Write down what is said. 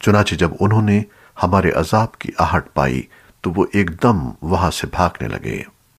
چنانچہ جب انہوں نے ہمارے عذاب کی آہٹ پائی تو وہ ایک دم وہاں سے بھاگنے لگے۔